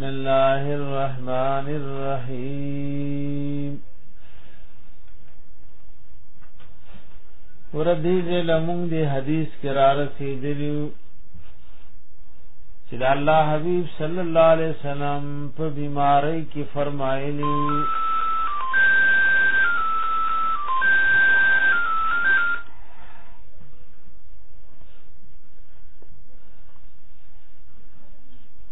بسم الله الرحمن الرحیم وردی زه لمون دی حدیث کرا رسیدلیو چې د الله حبیب صلی الله علیه وسلم په بیماری کې فرمایلی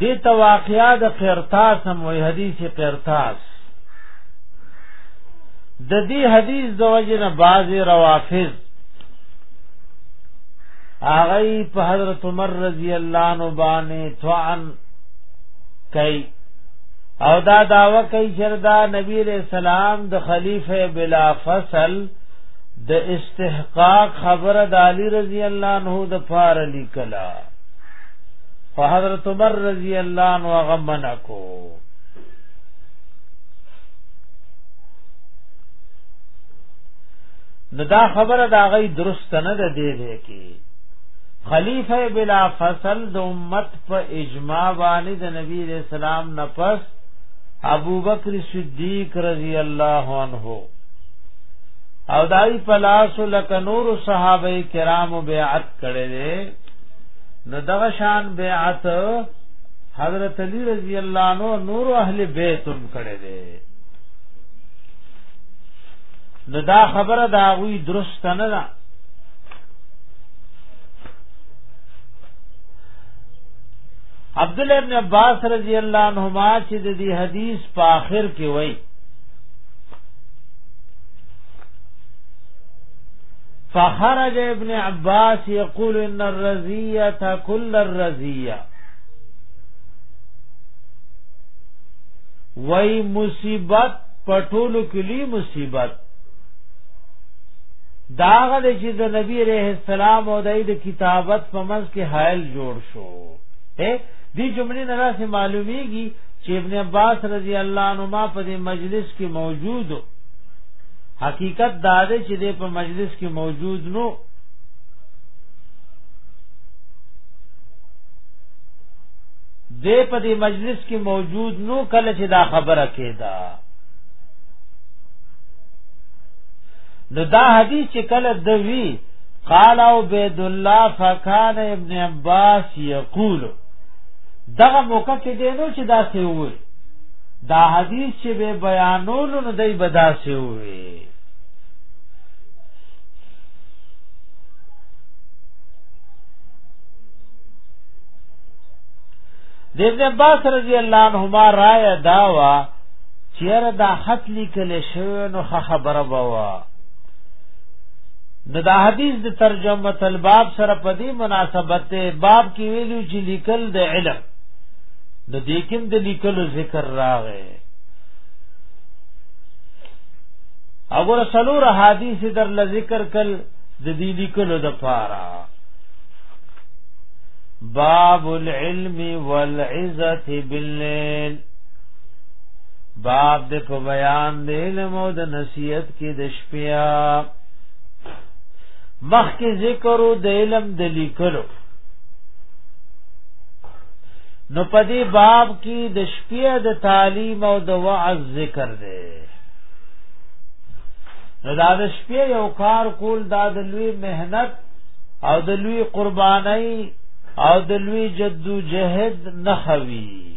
دې تواقعا د قرطاس هم وی حدیث قرطاس د دې حدیث د وجه نه بعض روافض هغه په حضرت عمر رضی الله عنه باندې طعن کوي او دا داوا کوي چې دا نبی رسول الله د خلیفہ بلا فصل د استحقاق خبره د علی رضی الله عنه د فار لیکلا او حضرت عمر رضی الله عنه هغه منع کو نو دا خبره دا غي درست نه ده دی دی کی خلیفہ بلا فصل د امت په اجماع باندې د نبی رسول الله نفس ابوبکر صدیق رضی الله عنه او دای پلاس لک نور صحابه کرام بیعت کړي دي نو دغه شان بیعت حضرت علی رضی الله عنه نور اهل بیت هم کړي دي نو دا خبره دا وی درست نه ده عبد الله ابن عباس رضی الله عنهما چې د دې حدیث په آخر کې وایي فخرج ابن عباس يقول ان الرزيه كل الرزيه وای مصیبت پټولو کلی مصیبت داغه د چې د نبی رحم السلام او د کتابت په منځ کې حائل جوړ شو دی جملې نه راځي معلومیږي چې ابن عباس رضی الله عنهما په دې مجلس کې موجود حقیقت دا دی چې دې په مجلس کې موجود نو دې په دې مجلس کې موجود نو کله چې دا خبره کېده نو دا حدیث چې کله دوی قال عبد الله فكان ابن عباس يقول دغه موقع کې دی نو چې دا څه وي دا حدیث چې به بیانول نو دای بدا څه وي د ابن عباس رضی الله عنهما رائے داوا چیر دا خط لیکل شوی نو خبره بوا نو دا حدیث د ترجمه الباب سره په دې مناسبت ته باب کې ویلو چې لیکل د علم د دې کوم د لیکلو ذکر راغی اور سلور حدیث در ل ذکر کل د دې لیکلو د پاره باب العلم والعزت بالليل باب د په بیان د علم او د نصیحت کې د شپیا مخکې ذکر او د علم د لیکلو نو په دې باب کې د شپې د تعلیم او د وعظ ذکر دی نو دا د شپې یو کار کول دا د لوی مهنت او د لوی قربانۍ او د لوی جدو جهد نخوي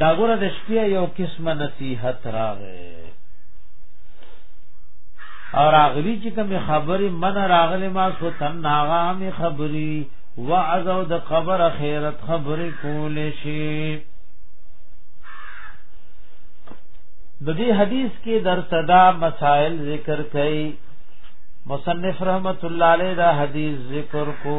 دا ګوره د شپې یو قسمه نصیحت راغې او راغلی چې کوم خبرې من راغلی ما سو تن ناغه می خبرې وعظ او د خبر خیرت خبرې کول شي د دې حدیث کې در صدا مسائل ذکر کړي مصنف رحمت الله علیه دا حدیث ذکر کو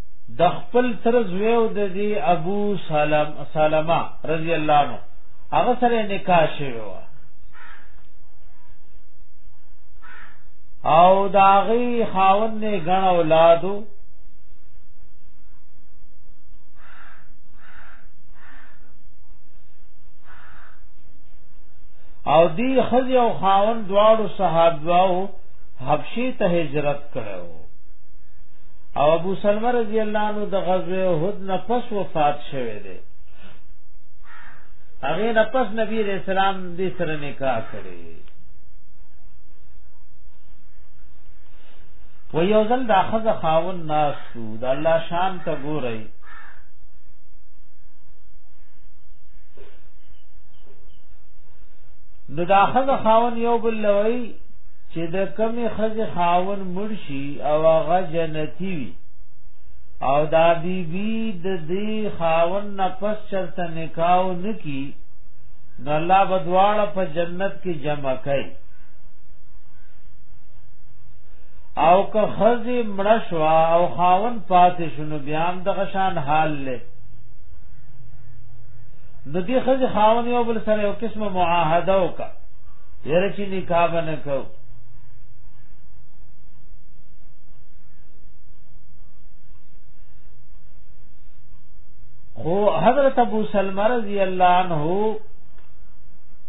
د خپل تر زوی او د دې ابو سلام سلمہ رضی الله عنه هغه سره نکاح شوی و او داغي خاون نه غن اولادو او دی خزی او خاون دواړو صحابه او حبشي ته هجرت کړو او ابو سلمہ رضی الله عنه د غزوه احد نه پس وفات شوه دی هغه نه پس نبی رسول الله دې سره نکاح کړی و یو ځل دا خزه خاون ناس شو د الله شان ته ګورئ نو دا خزه خاون یو بل لوي چې د کمی خزه خاون مرشي او هغه جنتی وی او دا بی بی د دې خاون نه پس چرته نکاو نکی نو الله بدواړه په جنت کې جمع کړي او که خزی مرشوا او خاون پاتې شنو بیا هم د غشان حال له د دې خزی خاون یو بل سره یو قسمه معاهده وکړه یره چې نکاح نه کوي خو حضرت ابو سلمہ رضی الله عنه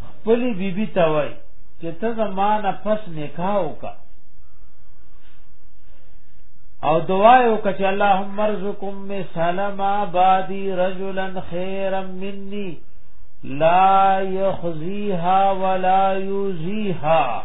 خپل بیبي ته وای چې ته زمانہ پس نکاح وکا او دعا یو کچ اللهم ارزقم می سلما بادی رجلا خیرا مني لا يخزيها ولا يوزيها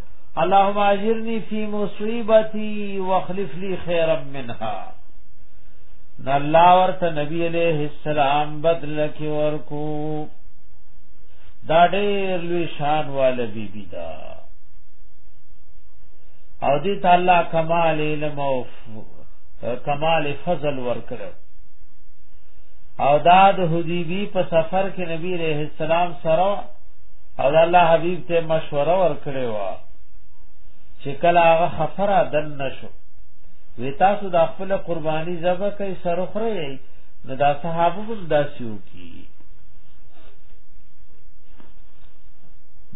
اللهم اجرني في مصيبتي واخلف لي خيرا منها دا الله ورته نبی عليه السلام بدل کې ورکو دا ډېر لوی شان والا بي بي دا او دې تعالی کمال علم او کمال فضل ورکړو او دا د حدیبی په سفر کې نبی عليه السلام سره او الله حبیب ته مشوره ورکړې و چې کله هغه خفره دن نشو وی تاسو د خپل قرباني ذبح کوي سرخره یې نو دا صحابه هم داسیو کی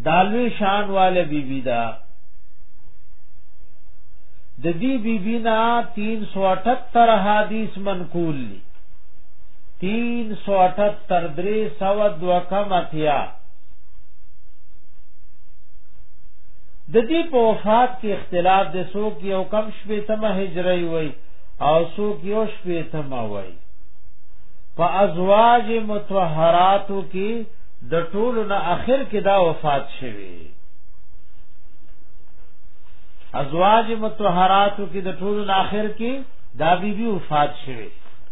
دالوی شان والے بی بی دا د دې بی بی نا 378 حدیث منقول دي تین سو اٹھت تردری سو دو کم اتیا د دې په وفات کې اختلاف د سو کې او کم شپې تمه هجری وای او سو کې او شپې تمه وای په ازواج متطهراتو کې د ټولو نه اخر کې دا وفات شوه ازواج متطهراتو کې د ټولو نه اخر کې دا بیبي وفات شوه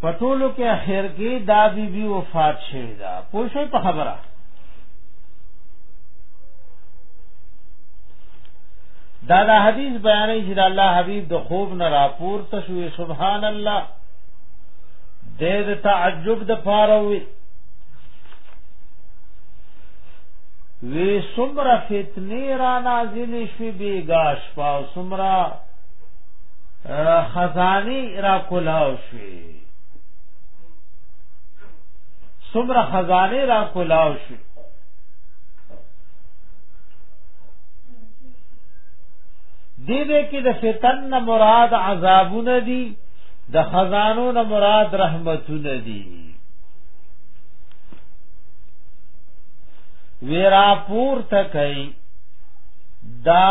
پټولو کې اخر کې دا بی بی وفات شوه دا پوښي په خبره دا دا حدیث بیانې چې د الله حبیب د خوب نه راپور ته شوې سبحان الله د دې تعجب د پاره وي وی سمرا فتنی را نازل شوی بیگاش پاو سمرا خزانی را کولاو شوی سمره خزانی را کولاو شوی دی دې کې د فتن نه مراد عذابونه دي د خزانو نه مراد رحمتونه دي ویرا پور تکای دا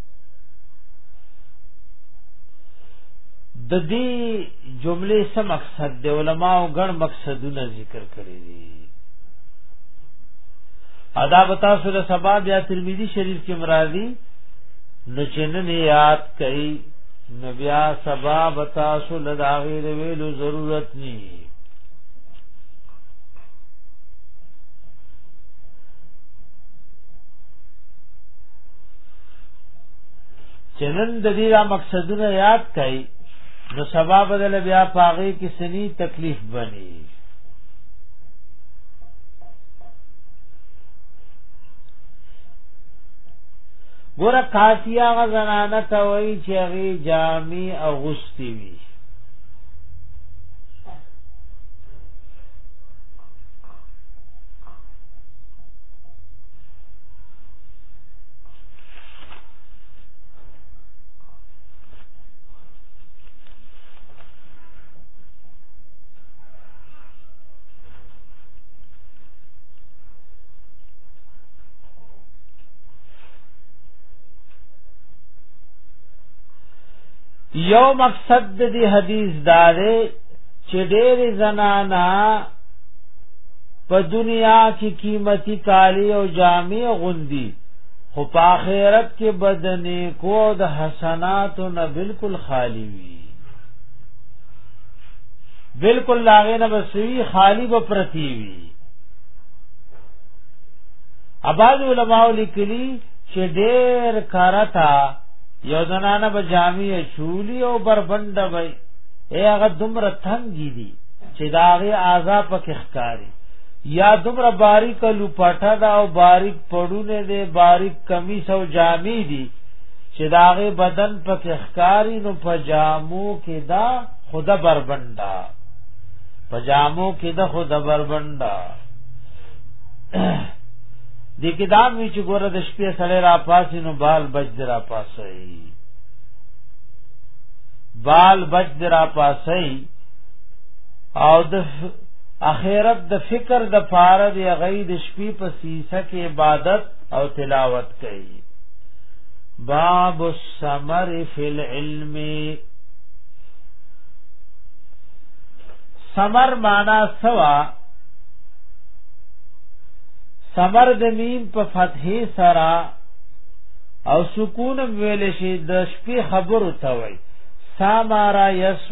د دې جملې سم مقصد د علماو ګڼ مقصدونه ذکر کړی دي ادا بتا سره سبا بیا ترمذی شریف کې مرادي نو چنن یاد کړي نبیا سبا بتا سره د غیر ویلو ضرورت ني چنن د دې را مقصدونه یاد کړئ نو سبا بدل بیا پاغي کې سني تکلیف بني ګور قافیه غ زنانه ته وای چې هغه جامي او غستی وي یو مقصد د دې حدیث داره چې ډېر زنانا په دنیا کې قیمتي کالی او جامع غوندي خو په آخرت کې بدنې کو د حسناتو نه بالکل خالی وي بالکل لاغې نه بسوي خالی به پرتی وي اباظ علماء لیکلي چې ډېر کارتا یو زنانه به جامع چولی او بربنده وي هغه دومره تنګي دي چې داغه اعضا پکې ښکاری یا دومره باریک لوپټه دا او باریک پړونه دي باریک کمیس او جامې دي چې داغه بدن پکې ښکاری نو پجامو کې دا خدا بربندا پجامو کې دا خدا بربندا د کتاب وی چې ګوره د شپې سړی را پاسې نو بال بچ دی را پاسې بال بچ دی را پاسې او د اخرت د فکر د پاره دی غي د شپې په سیسه کې عبادت او تلاوت کوي باب السمر فی العلم سمر معنا سوا سمر د میم په فتحې سره او سکون ویل شي د شپې خبرو ته وای سامارا یس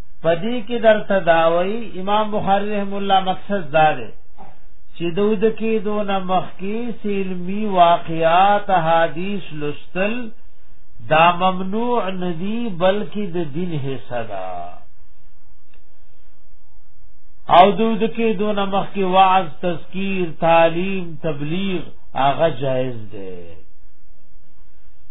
پدی کې درته داوي امام بخاری رحم الله مقصد دا دی چې دود کې دون مخ کې سیلمی واقعات حدیث لستل دا ممنوع ندی بلکې د دین حصہ ده او دود کې دون مخ کې وعظ تذکیر تعلیم تبلیغ هغه جائز ده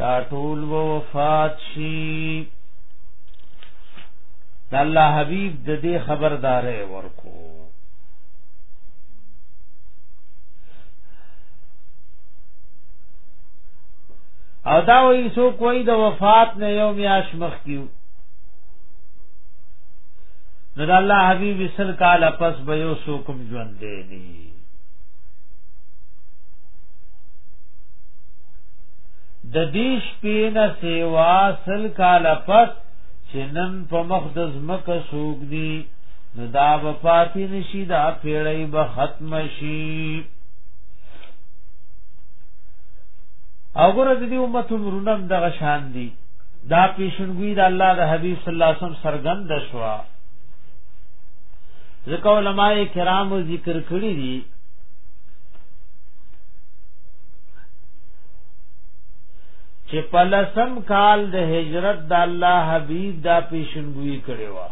دا ټول و وفات شي د الله حبيب د دې خبردارې ورکو او دا وې سو کوئی د وفات نه یو میاش مخ کیو نو د الله حبيب سل کال پس به یو سو کوم ژوند دی د دې شپې نه سیوا سل کال پس چې نن په مخ د زمکه سوق دی نو دا به پاتې نشي دا پیړۍ به ختم شي اوګره د دې امت مرونم دغه شان دي دا پیشنګوی د الله د حبیب صلی الله علیه وسلم سرګند شوا ځکه علماء کرام ذکر کړی دي چې په لسم کال د هجرت د الله حبیب دا پیشنګوي کړي وا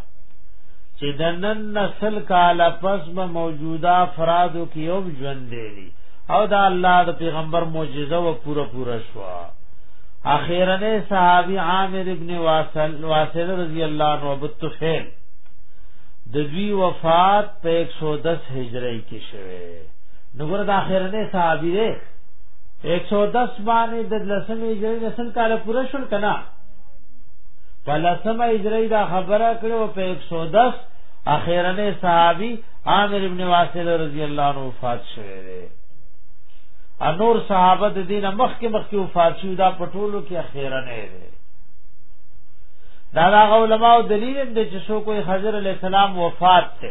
چې د نن نسل کال پس به موجوده افرادو کې یو ژوند دی او دا الله د پیغمبر معجزه و پورا پورا شو اخیرنه صحابي عامر ابن واصل واصل رضی الله عنه ابو طفیل د دوی وفات په 110 هجری کې شوه نګور د اخرنه صحابي دی 110 باندې د لسمې جری نسل کال پوره شول کنا په لسمه اجری دا خبره کړو په 110 اخیرنه صحابي عامر ابن واسل رضی الله عنه وفات شوه دی انور صحابه د دین مخ کې مخ کې وفات شو دا پټولو کې اخیرنه دی دا دا علماء دلیل دې چې شو کوئی حضرت علی السلام وفات ته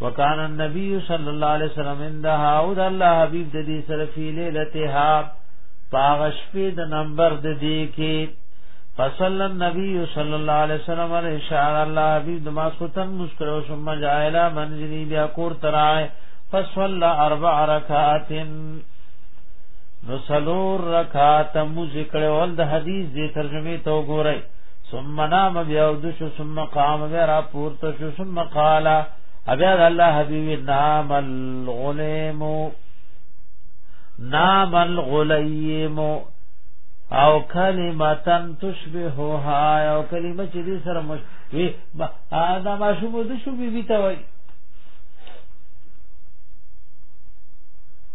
وکان النبی صلی الله علیه وسلم عندها او الله حبیب د دې سره فی ليلتها پاغش په د نمبر د دې کې فصل النبی صلی الله علیه وسلم علیه شعر الله حبیب د ماسوتن مسکرو ثم جاء الى منزلی بیا کور ترای فصل اربع رکعات نو سلور رکعات مو ذکر ول د حدیث دې ترجمه تو ګورئ ثم نام بیا ودش ثم قام بیا را پورته شو ثم قال ابیا الله حبیب نام الغلیم نام الغلیم او کلمتن تشبهها او کلمه چې دې سره مش وی دا ما شو بده شو بي بي تا وای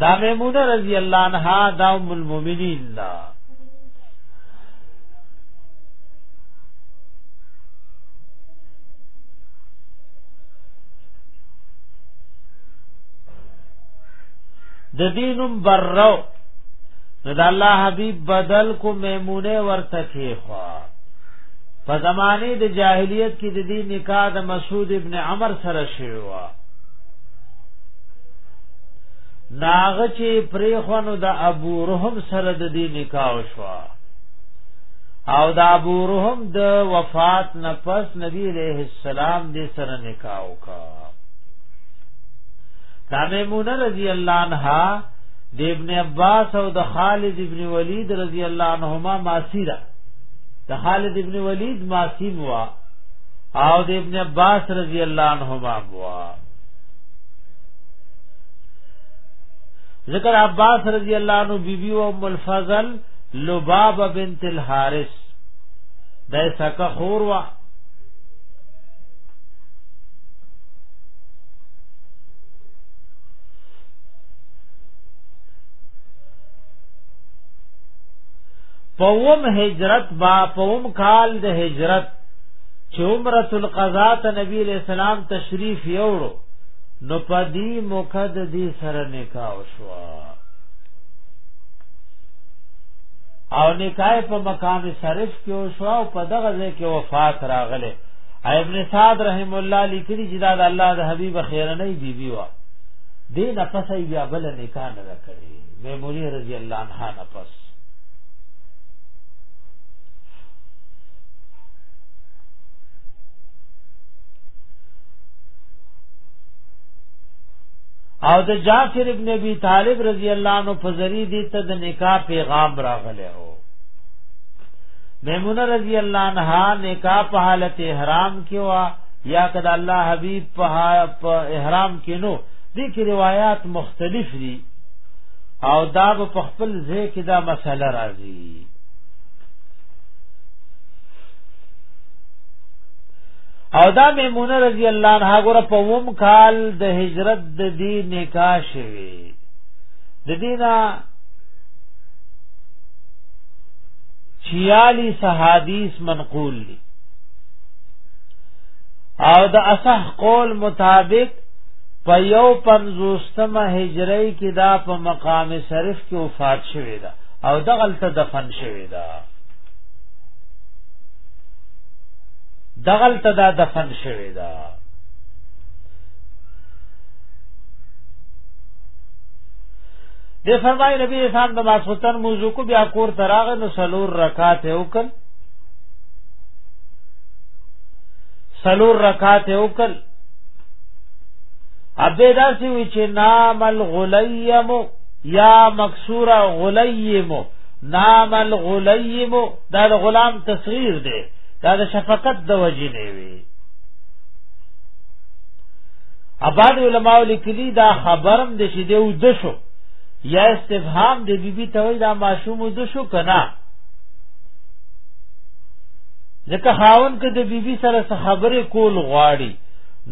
دا میمونه رضی الله عنها دا ام المؤمنین دا د دینم برو نو د الله حبیب بدل کو میمونه ورته کیخوا په زمانه د جاهلیت کې د دې نکاح د مسعود ابن عمر سره شوی ناغ چې پریخونو د ابو رحم سره د دې نکاح شو او د ابو رحم د وفات نه پس نبی عليه السلام دې سره نکاح وکا کامیمونه رضی الله عنها د ابن عباس او د خالد ابن ولید رضی الله عنهما ماسیره د خالد ابن ولید ماسیم وا او د ابن عباس رضی الله عنهما وا ذکر عباس رضی اللہ عنہ بی بی و ام الفضل لباب بنت الحارث دای سکه خور وا پوم هجرت با پوم کال د هجرت چې عمره القضا ته نبی علیہ السلام تشریف یوړو نو پدی مقد دی سره نکاح شو او نکاح په مقام شرف کې شو او په دغه ځای کې وفات راغله ابن سعد رحم الله لیکلی چې دا د الله د حبیب خیرنه بیبي بی وا دې نفس یې بیا بل نکاح نه کړی میمونی رضی الله عنها نفس او د جعفر ابن ابي طالب رضی الله عنه په ذری دي ته د نکاح پیغام راغلی او میمونه رضی الله عنها نکاح په حالت احرام کې وا یا کدا الله حبیب په احرام کې نو دي کې روایت مختلف دي او دا په خپل ځای کې دا مسله راځي او دا میمونه رضی الله عنها ګره په ووم کال د هجرت د دې نکاح شوی د دینا 46 حدیث منقول دي او د اصح قول مطابق په یو پنځوستمه هجری کې دا په مقام شریف کې وفات شوی دا او دغلت دفن شوی دا دغل ته دا دفن شوی دا د فرمای نبی اسلام د ماسوتن موضوع کو بیا کور تراغ نو سلور رکعات وکړ سلور رکعات وکړ ابه دا سی وی چې نام الغلیم یا مکسورا غلیم نام الغلیم دا د غلام تصغیر دی دا د شفقت د وجې نه وی اباد علماء لیکلی دا خبرم د شې دیو د شو یا استفهام د بیبي ته وای دا ماشوم د شو کنا ځکه خاون کې د بیبي سره خبرې کول غواړي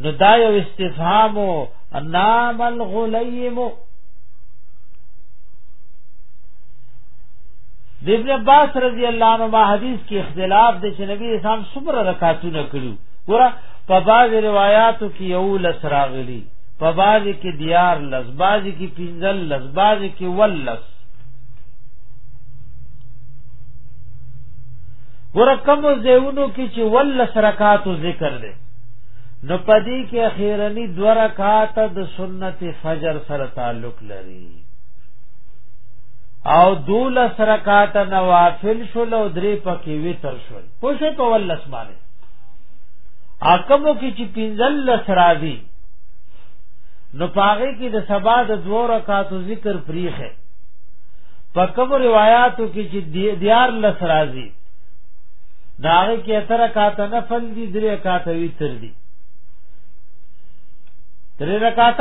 نو دا یو استفهام او نام الغلیم د ابن عباس رضی الله عنهما حدیث کې اختلاف د چې نبی اسلام څومره رکعاتونه کړو ګوره په بعض روایتو کې یو لس راغلی په بعض کې دیار لس بعض کې پنځل لس بعض کې ولس ګوره کوم ځایونو کې چې ولس رکعاتو ذکر دی نو پدې کې اخیرنی دو رکعات د سنت فجر سره تعلق لري او دولس رکعات نوافل شول او درې پکې وتر شول پوښې په ولس باندې اکمو کې چې پنځلس راځي نو پاغه کې د سبا د دوه رکعاتو ذکر پریخه په کوم روایتو کې چې دیار لس راځي داغه کې اتر رکعات نفل دي درې رکعات وتر دي درې رکعات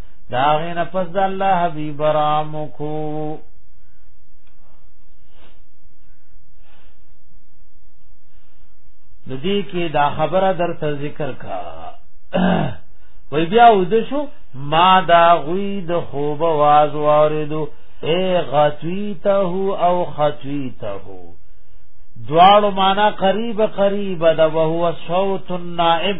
دا غې نه پس د الله حبيب رام کو ندی کې دا خبره درته ذکر کا وای بیا ود شو ما دا غوی د خوب واز واردو اے غتویته او خطویته دوالو معنا قریب قریب دا وهو صوت النائم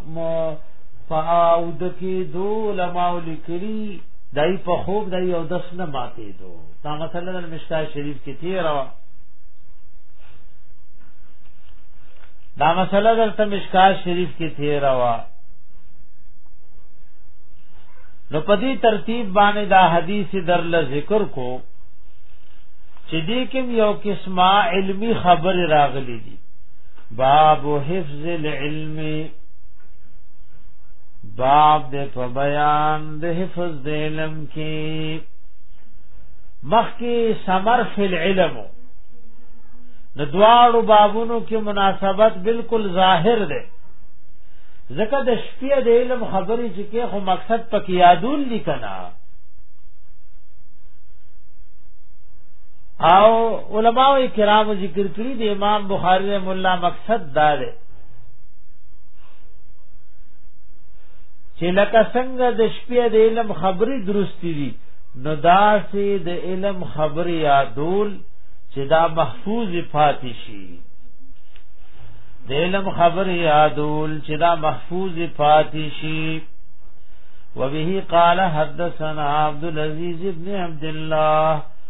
مو فاو د کې دو لماو لیکلی دای په خوب دای او دس نه ماتې دو دا مثلا د مشکا شریف کې تیر وا دا مثلا د مشکا شریف کې تیر وا نو په دې ترتیب باندې دا حدیث در ل ذکر کو چې دې کوم یو قسمه علمی خبر راغلی دي باب حفظ العلم باب د په بیان د حفظ د علم کې مخکې سمر فی العلم د دواړو بابونو کې مناسبت بالکل ظاهر ده ځکه د شپې د علم خبرې چې کې خو مقصد پکې یادول لیکنا او علماء کرام ذکر کړی د امام بخاری رحم الله مقصد دا دی چې لکه څنګه د شپې د علم خبرې درستی دي نو دا سي د علم خبرې یادول چې دا محفوظ پاتې شي د علم خبرې یادول چې دا محفوظ پاتې شي وبه قال حدثنا عبد العزيز بن عبد الله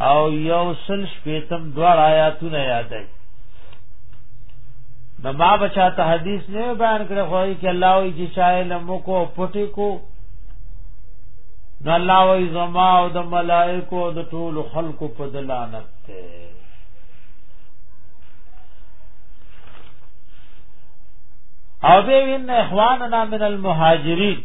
او یو سل شپیتم دوار آیاتونه یادای نو ما بچا ته حدیث نه بیان کړ خو یې کې الله وی چې چای لمو کو پټی کو نو الله وی زما او د ملائکو او د ټول خلقو په دلانت ته او به وین اخواننا من المهاجرین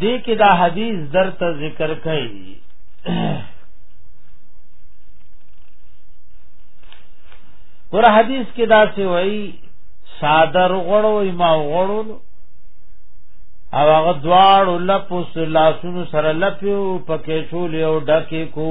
دې کې دا حدیث درته ذکر کړي ور حدیث کې دا څه وایي صادر غړو ما غړو او هغه دواړو لپس لاسونو سره لپیو پکې شولې او ډکه کو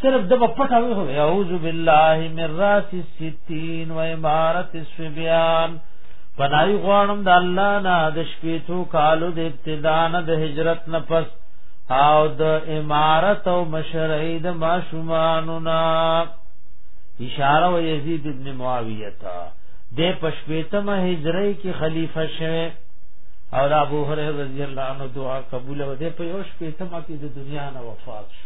صرف دبا پټا وی خو اعوذ بالله من راس الستين و امارت الصبيان پنای غوانم د الله نه د شپې تو کالو د ابتدا نه د هجرت نه پس او د امارت او مشرعی د ماشومانو نا اشاره و یزید ابن معاویه تا د پشپیتم هجری کی خلیفہ شوه او ابو هرره رضی الله عنه دعا قبول و د په یوش پیتم کی د دنیا نه وفات شو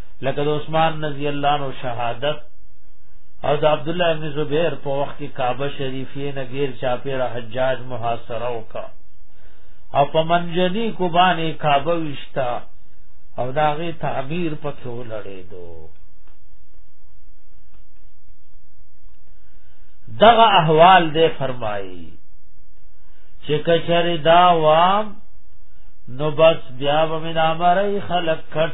لکه د عثمان رضی الله عنه شهادت او د عبد الله ابن زبیر په وخت کې کعبه شریفه نه غیر چاپیره حجاج محاصره وکا او په منجنی کو باندې کعبه وشتا او داغه تعمیر په کې ولړې دو دغه احوال دې فرمایي چې کچره دا وام نو بس بیا به من امرای خلق کټ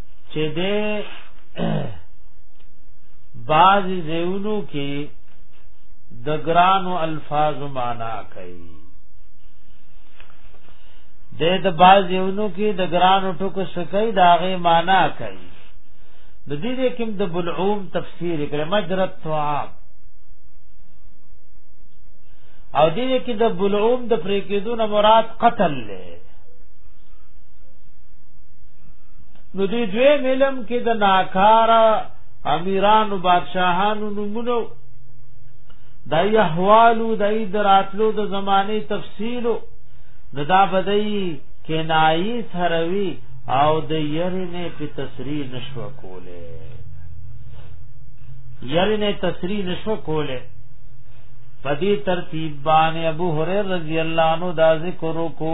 چې د باز زیونو کې د ګرانو الفاظ معنا کوي د د باز یونو کې د ګران ټکو سکه داغه معنا کوي د دې دې کوم د بلعوم تفسیر کړه مجرت ثواب او دې دې کې د بلعوم د پریکیدون مراد قتل له نو دې دوی ملم کې د ناکارا امیرانو بادشاهانو نمونه دای احوالو دای دراتلو د زمانه تفصیلو ندا بدای کنایي سروي او د یری نه په تسریح نشو کوله یری نه تسریح نشو کوله پدی ترتیب باندې ابو هريره رضی الله عنه دا ذکر کو